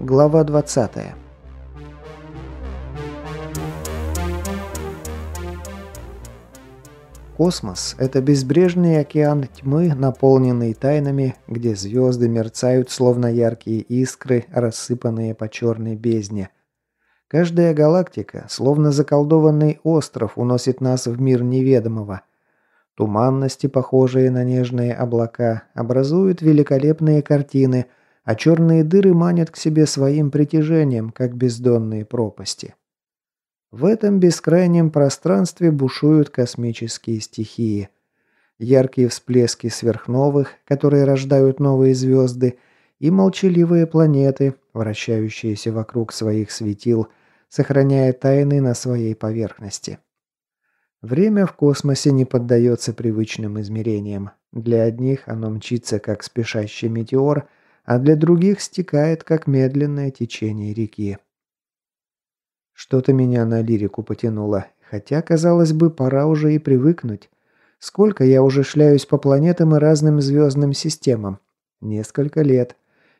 Глава 20. Космос – это безбрежный океан тьмы, наполненный тайнами, где звезды мерцают, словно яркие искры, рассыпанные по черной бездне. Каждая галактика, словно заколдованный остров, уносит нас в мир неведомого. Туманности, похожие на нежные облака, образуют великолепные картины, а черные дыры манят к себе своим притяжением, как бездонные пропасти. В этом бескрайнем пространстве бушуют космические стихии. Яркие всплески сверхновых, которые рождают новые звезды, и молчаливые планеты, вращающиеся вокруг своих светил, сохраняя тайны на своей поверхности. Время в космосе не поддается привычным измерениям. Для одних оно мчится, как спешащий метеор, а для других стекает, как медленное течение реки. Что-то меня на лирику потянуло, хотя, казалось бы, пора уже и привыкнуть. Сколько я уже шляюсь по планетам и разным звездным системам? Несколько лет.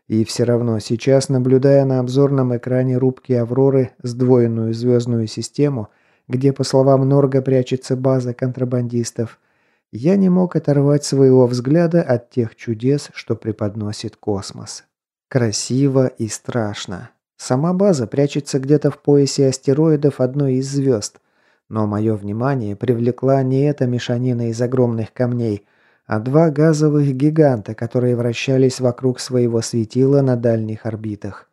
И все равно сейчас, наблюдая на обзорном экране рубки Авроры сдвоенную звездную систему, где, по словам Норга, прячется база контрабандистов, я не мог оторвать своего взгляда от тех чудес, что преподносит космос. Красиво и страшно. Сама база прячется где-то в поясе астероидов одной из звезд. Но мое внимание привлекла не эта мешанина из огромных камней, а два газовых гиганта, которые вращались вокруг своего светила на дальних орбитах.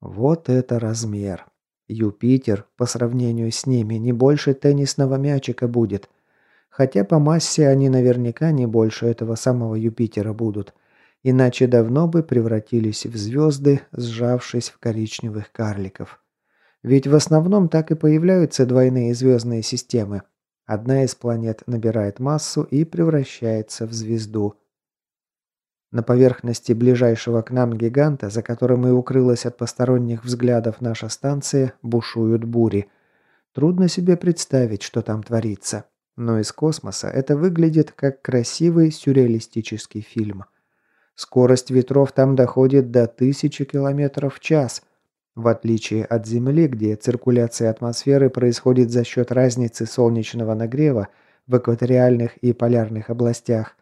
Вот это размер. Юпитер, по сравнению с ними, не больше теннисного мячика будет. Хотя по массе они наверняка не больше этого самого Юпитера будут – Иначе давно бы превратились в звезды, сжавшись в коричневых карликов. Ведь в основном так и появляются двойные звездные системы. Одна из планет набирает массу и превращается в звезду. На поверхности ближайшего к нам гиганта, за которым и укрылась от посторонних взглядов наша станция, бушуют бури. Трудно себе представить, что там творится. Но из космоса это выглядит как красивый сюрреалистический фильм – Скорость ветров там доходит до 1000 км в час. В отличие от Земли, где циркуляция атмосферы происходит за счет разницы солнечного нагрева в экваториальных и полярных областях,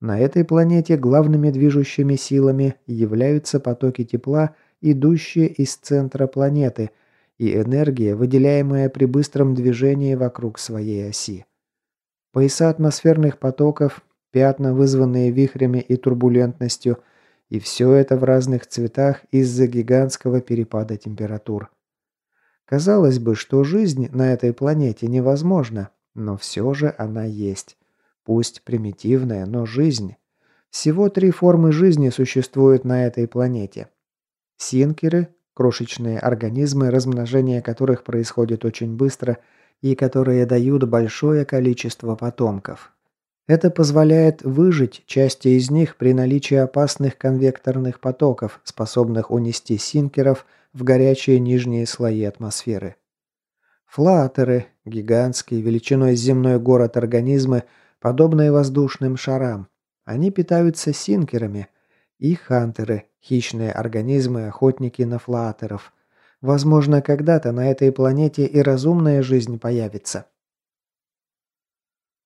на этой планете главными движущими силами являются потоки тепла, идущие из центра планеты, и энергия, выделяемая при быстром движении вокруг своей оси. Пояса атмосферных потоков пятна, вызванные вихрями и турбулентностью, и все это в разных цветах из-за гигантского перепада температур. Казалось бы, что жизнь на этой планете невозможна, но все же она есть. Пусть примитивная, но жизнь. Всего три формы жизни существуют на этой планете. Синкеры – крошечные организмы, размножение которых происходит очень быстро и которые дают большое количество потомков. Это позволяет выжить части из них при наличии опасных конвекторных потоков, способных унести синкеров в горячие нижние слои атмосферы. Флатеры – гигантские, величиной земной город организмы, подобные воздушным шарам. Они питаются синкерами. И хантеры – хищные организмы, охотники на флатеров. Возможно, когда-то на этой планете и разумная жизнь появится.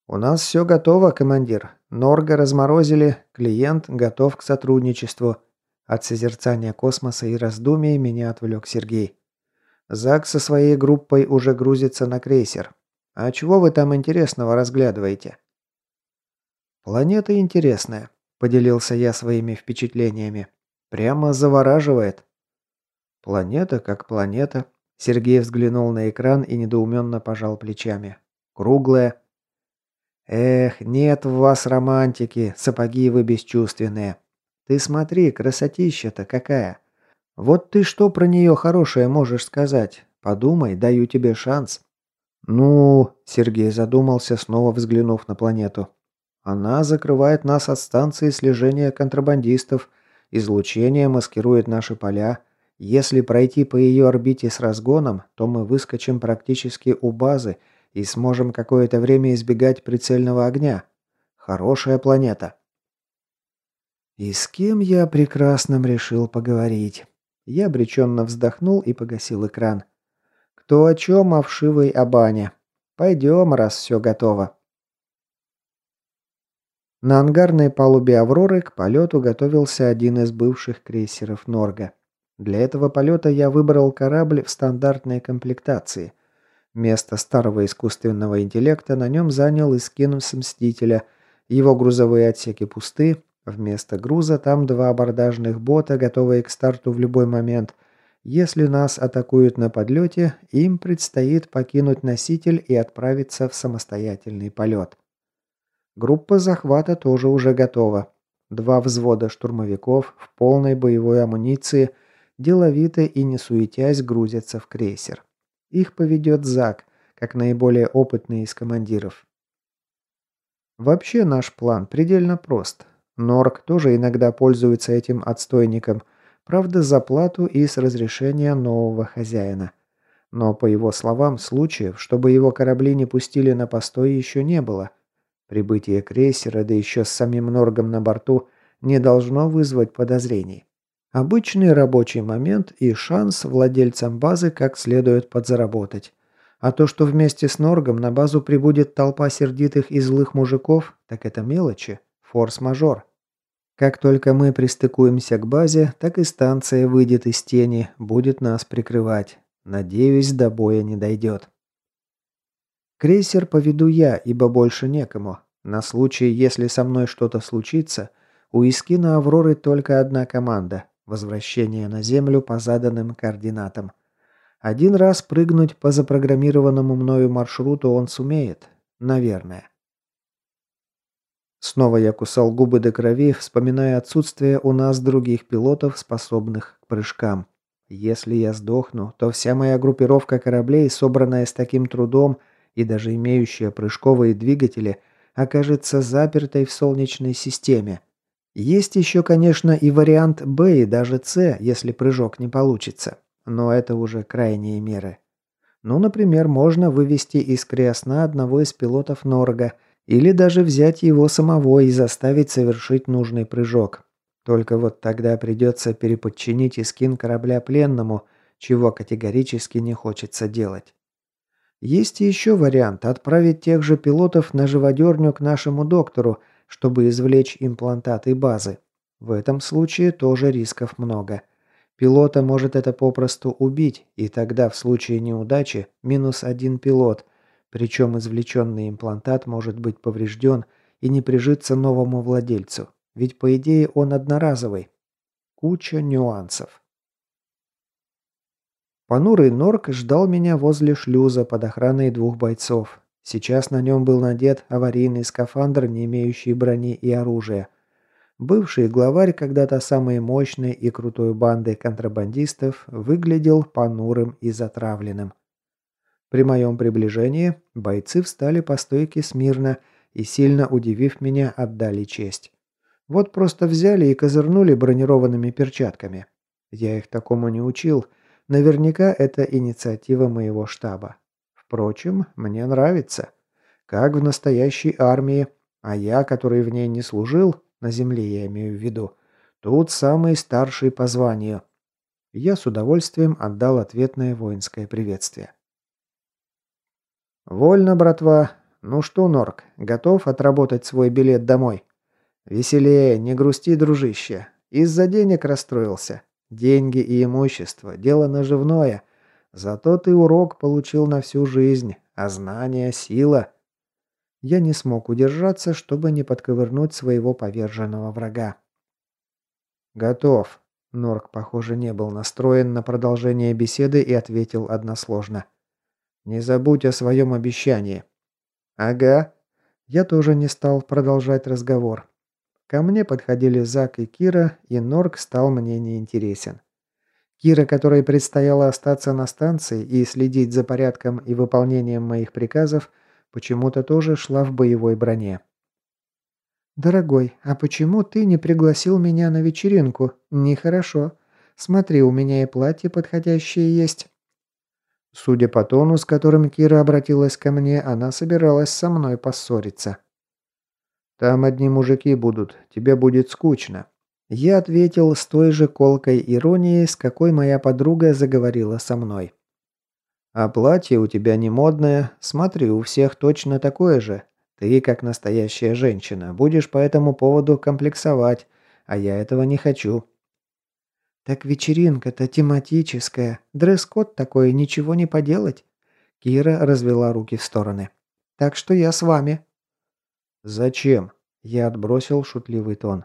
«У нас все готово, командир. Норга разморозили, клиент готов к сотрудничеству». От созерцания космоса и раздумий меня отвлек Сергей. Зак со своей группой уже грузится на крейсер. А чего вы там интересного разглядываете? Планета интересная, поделился я своими впечатлениями. Прямо завораживает. Планета как планета. Сергей взглянул на экран и недоуменно пожал плечами. Круглая, Эх, нет в вас романтики, сапоги вы бесчувственные. Ты смотри, красотища-то какая. Вот ты что про нее хорошее можешь сказать? Подумай, даю тебе шанс. Ну, Сергей задумался, снова взглянув на планету. Она закрывает нас от станции слежения контрабандистов, излучение маскирует наши поля. Если пройти по ее орбите с разгоном, то мы выскочим практически у базы и сможем какое-то время избегать прицельного огня. Хорошая планета. И с кем я прекрасным решил поговорить? Я обреченно вздохнул и погасил экран. Кто о чем, а вшивой о бане. Пойдем, раз все готово. На ангарной палубе «Авроры» к полету готовился один из бывших крейсеров «Норга». Для этого полета я выбрал корабль в стандартной комплектации. Место старого искусственного интеллекта на нем занял Искин с Мстителя. Его грузовые отсеки пусты. Вместо груза там два абордажных бота, готовые к старту в любой момент. Если нас атакуют на подлете, им предстоит покинуть носитель и отправиться в самостоятельный полет. Группа захвата тоже уже готова. Два взвода штурмовиков в полной боевой амуниции деловито и не суетясь грузятся в крейсер. Их поведет Зак, как наиболее опытный из командиров. Вообще наш план предельно прост. Норк тоже иногда пользуется этим отстойником, правда за плату и с разрешения нового хозяина. Но, по его словам, случаев, чтобы его корабли не пустили на постой, еще не было – Прибытие крейсера, да еще с самим Норгом на борту, не должно вызвать подозрений. Обычный рабочий момент и шанс владельцам базы как следует подзаработать. А то, что вместе с Норгом на базу прибудет толпа сердитых и злых мужиков, так это мелочи, форс-мажор. Как только мы пристыкуемся к базе, так и станция выйдет из тени, будет нас прикрывать. Надеюсь, до боя не дойдет. Крейсер поведу я, ибо больше некому. На случай, если со мной что-то случится, у Искина Авроры только одна команда – возвращение на Землю по заданным координатам. Один раз прыгнуть по запрограммированному мною маршруту он сумеет. Наверное. Снова я кусал губы до крови, вспоминая отсутствие у нас других пилотов, способных к прыжкам. Если я сдохну, то вся моя группировка кораблей, собранная с таким трудом, и даже имеющая прыжковые двигатели, окажется запертой в Солнечной системе. Есть еще, конечно, и вариант Б и даже С, если прыжок не получится. Но это уже крайние меры. Ну, например, можно вывести из Криосна одного из пилотов Норга или даже взять его самого и заставить совершить нужный прыжок. Только вот тогда придется переподчинить искин корабля пленному, чего категорически не хочется делать. Есть еще вариант отправить тех же пилотов на живодерню к нашему доктору, чтобы извлечь имплантаты базы. В этом случае тоже рисков много. Пилота может это попросту убить, и тогда в случае неудачи минус один пилот, причем извлеченный имплантат может быть поврежден и не прижиться новому владельцу, ведь по идее он одноразовый. Куча нюансов. Понурый норк ждал меня возле шлюза под охраной двух бойцов. Сейчас на нем был надет аварийный скафандр, не имеющий брони и оружия. Бывший главарь когда-то самой мощной и крутой банды контрабандистов выглядел понурым и затравленным. При моем приближении бойцы встали по стойке смирно и, сильно удивив меня, отдали честь. Вот просто взяли и козырнули бронированными перчатками. Я их такому не учил – Наверняка это инициатива моего штаба. Впрочем, мне нравится. Как в настоящей армии, а я, который в ней не служил, на земле я имею в виду, тут самый старший по званию. Я с удовольствием отдал ответное воинское приветствие. «Вольно, братва. Ну что, Норк, готов отработать свой билет домой?» «Веселее, не грусти, дружище. Из-за денег расстроился. Деньги и имущество – дело наживное. Зато ты урок получил на всю жизнь, а знание – сила. Я не смог удержаться, чтобы не подковырнуть своего поверженного врага. «Готов». Норк, похоже, не был настроен на продолжение беседы и ответил односложно. «Не забудь о своем обещании». «Ага». Я тоже не стал продолжать разговор. Ко мне подходили Зак и Кира, и Норк стал мне неинтересен. Кира, которой предстояло остаться на станции и следить за порядком и выполнением моих приказов, почему-то тоже шла в боевой броне. «Дорогой, а почему ты не пригласил меня на вечеринку? Нехорошо. Смотри, у меня и платье подходящее есть». Судя по тону, с которым Кира обратилась ко мне, она собиралась со мной поссориться. Там одни мужики будут, тебе будет скучно. Я ответил с той же колкой иронией, с какой моя подруга заговорила со мной. «А платье у тебя не модное. Смотри, у всех точно такое же. Ты, как настоящая женщина, будешь по этому поводу комплексовать, а я этого не хочу». «Так вечеринка-то тематическая. Дресс-код такой, ничего не поделать». Кира развела руки в стороны. «Так что я с вами». «Зачем?» Я отбросил шутливый тон.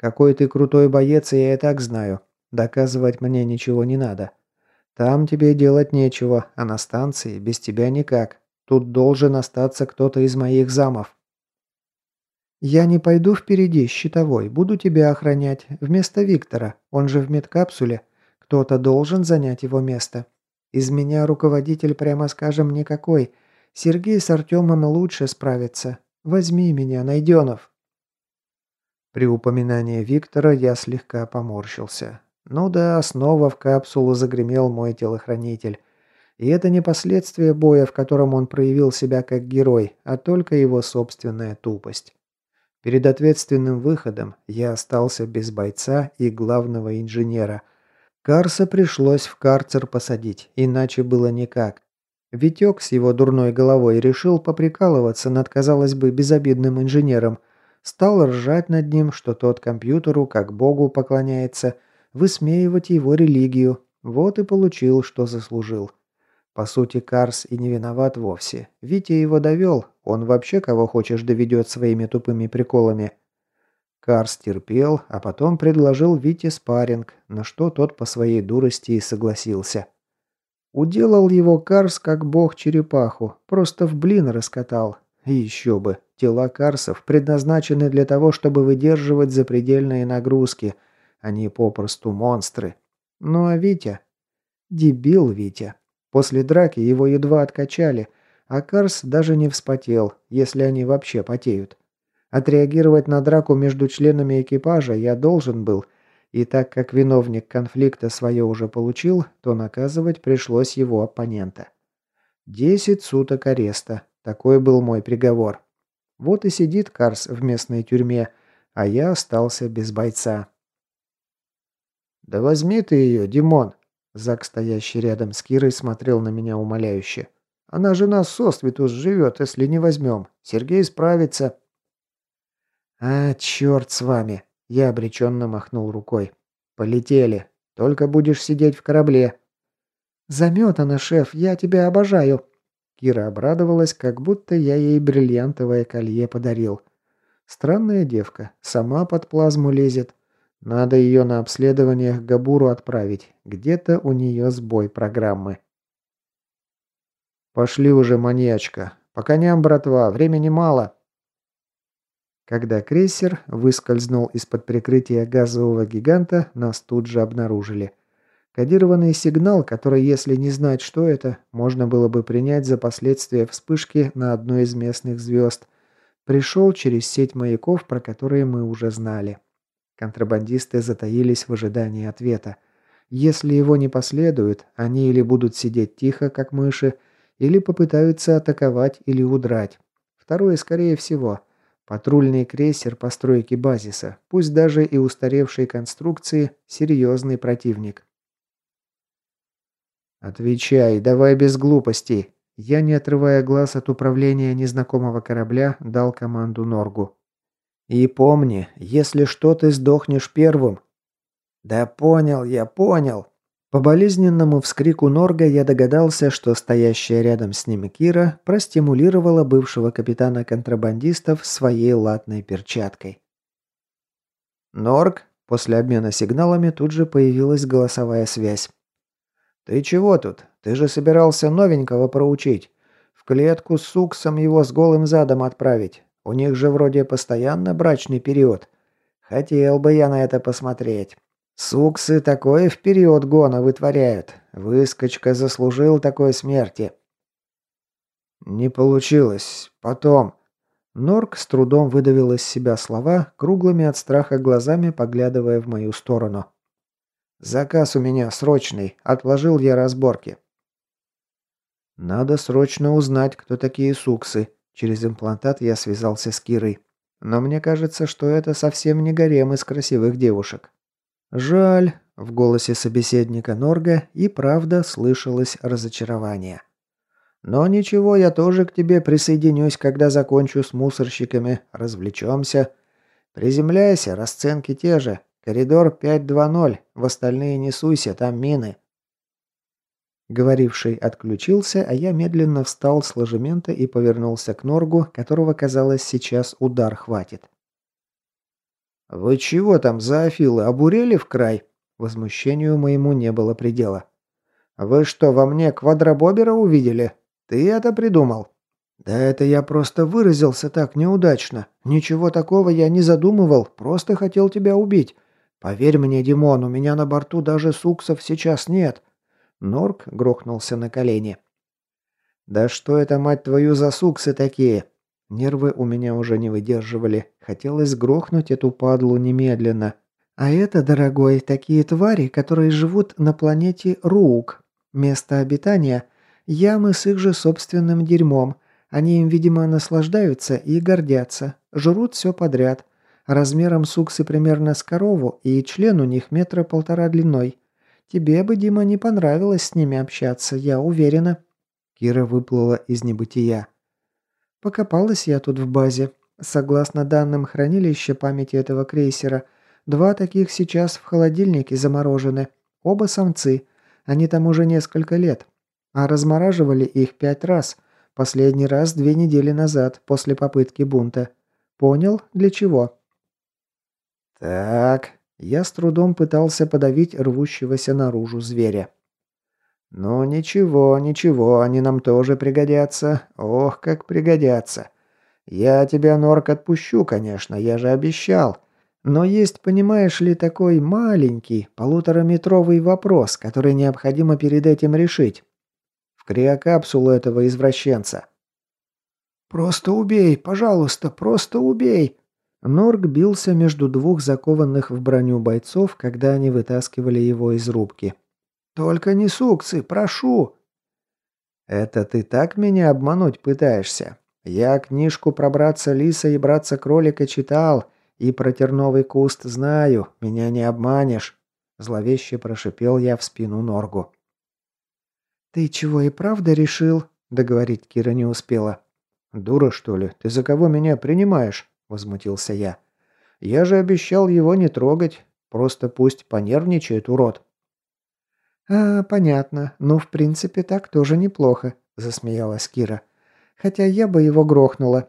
«Какой ты крутой боец, я и так знаю. Доказывать мне ничего не надо. Там тебе делать нечего, а на станции без тебя никак. Тут должен остаться кто-то из моих замов». «Я не пойду впереди, щитовой, буду тебя охранять. Вместо Виктора, он же в медкапсуле. Кто-то должен занять его место. Из меня руководитель, прямо скажем, никакой. Сергей с Артемом лучше справится. Возьми меня, Найденов». При упоминании Виктора я слегка поморщился. Ну да, снова в капсулу загремел мой телохранитель. И это не последствия боя, в котором он проявил себя как герой, а только его собственная тупость. Перед ответственным выходом я остался без бойца и главного инженера. Карса пришлось в карцер посадить, иначе было никак. Витек с его дурной головой решил поприкалываться над, казалось бы, безобидным инженером. Стал ржать над ним, что тот компьютеру, как богу, поклоняется, высмеивать его религию. Вот и получил, что заслужил. По сути, Карс и не виноват вовсе. Витя его довел, он вообще кого хочешь доведет своими тупыми приколами. Карс терпел, а потом предложил Вите спарринг, на что тот по своей дурости и согласился. Уделал его Карс как бог черепаху, просто в блин раскатал. И еще бы, тела Карсов предназначены для того, чтобы выдерживать запредельные нагрузки. Они попросту монстры. Ну а Витя? Дебил Витя. После драки его едва откачали, а Карс даже не вспотел, если они вообще потеют. Отреагировать на драку между членами экипажа я должен был, и так как виновник конфликта свое уже получил, то наказывать пришлось его оппонента. Десять суток ареста. Такой был мой приговор. Вот и сидит Карс в местной тюрьме, а я остался без бойца. «Да возьми ты ее, Димон!» Зак, стоящий рядом с Кирой, смотрел на меня умоляюще. «Она же нас сосвету живет, если не возьмем. Сергей справится». «А, черт с вами!» Я обреченно махнул рукой. «Полетели. Только будешь сидеть в корабле». «Заметана, шеф, я тебя обожаю!» Кира обрадовалась, как будто я ей бриллиантовое колье подарил. Странная девка, сама под плазму лезет. Надо ее на обследование к Габуру отправить. Где-то у нее сбой программы. «Пошли уже, маньячка. По коням, братва, времени мало». Когда крейсер выскользнул из-под прикрытия газового гиганта, нас тут же обнаружили. Кодированный сигнал, который, если не знать, что это, можно было бы принять за последствия вспышки на одной из местных звезд, пришел через сеть маяков, про которые мы уже знали. Контрабандисты затаились в ожидании ответа. Если его не последует, они или будут сидеть тихо, как мыши, или попытаются атаковать или удрать. Второе, скорее всего. Патрульный крейсер постройки базиса, пусть даже и устаревшей конструкции, серьезный противник. «Отвечай, давай без глупостей!» Я, не отрывая глаз от управления незнакомого корабля, дал команду Норгу. И помни, если что, ты сдохнешь первым». «Да понял я, понял». По болезненному вскрику Норга я догадался, что стоящая рядом с ним Кира простимулировала бывшего капитана контрабандистов своей латной перчаткой. «Норг?» После обмена сигналами тут же появилась голосовая связь. «Ты чего тут? Ты же собирался новенького проучить. В клетку с суксом его с голым задом отправить. У них же вроде постоянно брачный период. Хотел бы я на это посмотреть. Суксы такое в период гона вытворяют. Выскочка заслужил такой смерти. Не получилось. Потом. Норк с трудом выдавил из себя слова, круглыми от страха глазами поглядывая в мою сторону. «Заказ у меня срочный. Отложил я разборки». «Надо срочно узнать, кто такие суксы», Через имплантат я связался с Кирой. но мне кажется, что это совсем не гарем из красивых девушек». «Жаль», — в голосе собеседника Норга и правда слышалось разочарование. «Но ничего, я тоже к тебе присоединюсь, когда закончу с мусорщиками, развлечемся. Приземляйся, расценки те же. Коридор 520, в остальные не суйся, там мины». Говоривший отключился, а я медленно встал с ложемента и повернулся к Норгу, которого, казалось, сейчас удар хватит. «Вы чего там, зоофилы, обурели в край?» Возмущению моему не было предела. «Вы что, во мне квадробобера увидели? Ты это придумал?» «Да это я просто выразился так неудачно. Ничего такого я не задумывал, просто хотел тебя убить. Поверь мне, Димон, у меня на борту даже суксов сейчас нет». Норк грохнулся на колени. «Да что это, мать твою, за суксы такие? Нервы у меня уже не выдерживали. Хотелось грохнуть эту падлу немедленно. А это, дорогой, такие твари, которые живут на планете Рук. Место обитания – ямы с их же собственным дерьмом. Они им, видимо, наслаждаются и гордятся. Жрут все подряд. Размером суксы примерно с корову, и член у них метра полтора длиной. Тебе бы, Дима, не понравилось с ними общаться, я уверена». Кира выплыла из небытия. Покопалась я тут в базе. Согласно данным хранилища памяти этого крейсера, два таких сейчас в холодильнике заморожены. Оба самцы. Они там уже несколько лет. А размораживали их пять раз. Последний раз две недели назад, после попытки бунта. Понял, для чего? «Так...» Я с трудом пытался подавить рвущегося наружу зверя. «Ну ничего, ничего, они нам тоже пригодятся. Ох, как пригодятся. Я тебя, Норк, отпущу, конечно, я же обещал. Но есть, понимаешь ли, такой маленький, полутораметровый вопрос, который необходимо перед этим решить. В криокапсулу этого извращенца». «Просто убей, пожалуйста, просто убей!» Норк бился между двух закованных в броню бойцов, когда они вытаскивали его из рубки. «Только не сукцы, прошу!» «Это ты так меня обмануть пытаешься? Я книжку про братца лиса и братца кролика читал, и про терновый куст знаю, меня не обманешь!» Зловеще прошипел я в спину Норгу. «Ты чего и правда решил?» – договорить Кира не успела. «Дура, что ли? Ты за кого меня принимаешь?» – возмутился я. «Я же обещал его не трогать. Просто пусть понервничает, урод». «А, понятно. Ну, в принципе, так тоже неплохо», – засмеялась Кира. «Хотя я бы его грохнула».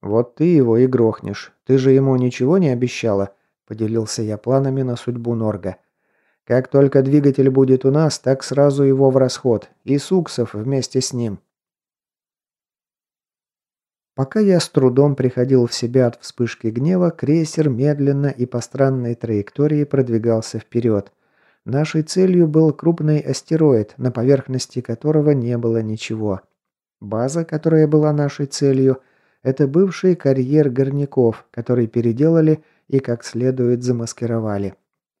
«Вот ты его и грохнешь. Ты же ему ничего не обещала», – поделился я планами на судьбу Норга. «Как только двигатель будет у нас, так сразу его в расход. И Суксов вместе с ним». Пока я с трудом приходил в себя от вспышки гнева, крейсер медленно и по странной траектории продвигался вперед. Нашей целью был крупный астероид, на поверхности которого не было ничего. База, которая была нашей целью, это бывший карьер горняков, который переделали и как следует замаскировали.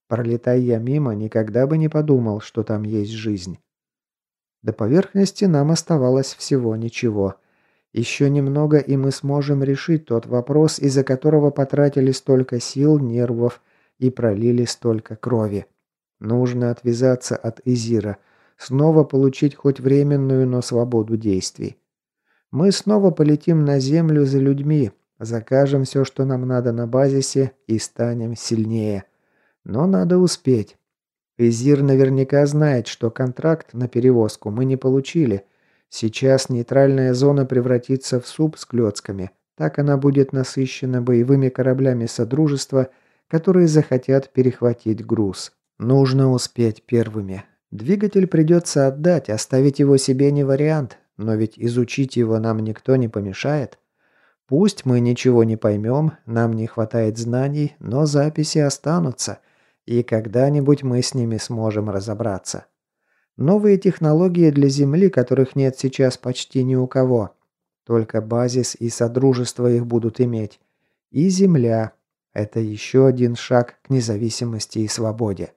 Пролетая я мимо, никогда бы не подумал, что там есть жизнь. До поверхности нам оставалось всего ничего. Еще немного, и мы сможем решить тот вопрос, из-за которого потратили столько сил, нервов и пролили столько крови. Нужно отвязаться от Изира, снова получить хоть временную, но свободу действий. Мы снова полетим на Землю за людьми, закажем все, что нам надо на базисе и станем сильнее. Но надо успеть. Изир наверняка знает, что контракт на перевозку мы не получили. Сейчас нейтральная зона превратится в суп с клетками. Так она будет насыщена боевыми кораблями Содружества, которые захотят перехватить груз. Нужно успеть первыми. Двигатель придется отдать, оставить его себе не вариант, но ведь изучить его нам никто не помешает. Пусть мы ничего не поймем, нам не хватает знаний, но записи останутся, и когда-нибудь мы с ними сможем разобраться. Новые технологии для Земли, которых нет сейчас почти ни у кого. Только базис и содружество их будут иметь. И Земля. Это еще один шаг к независимости и свободе.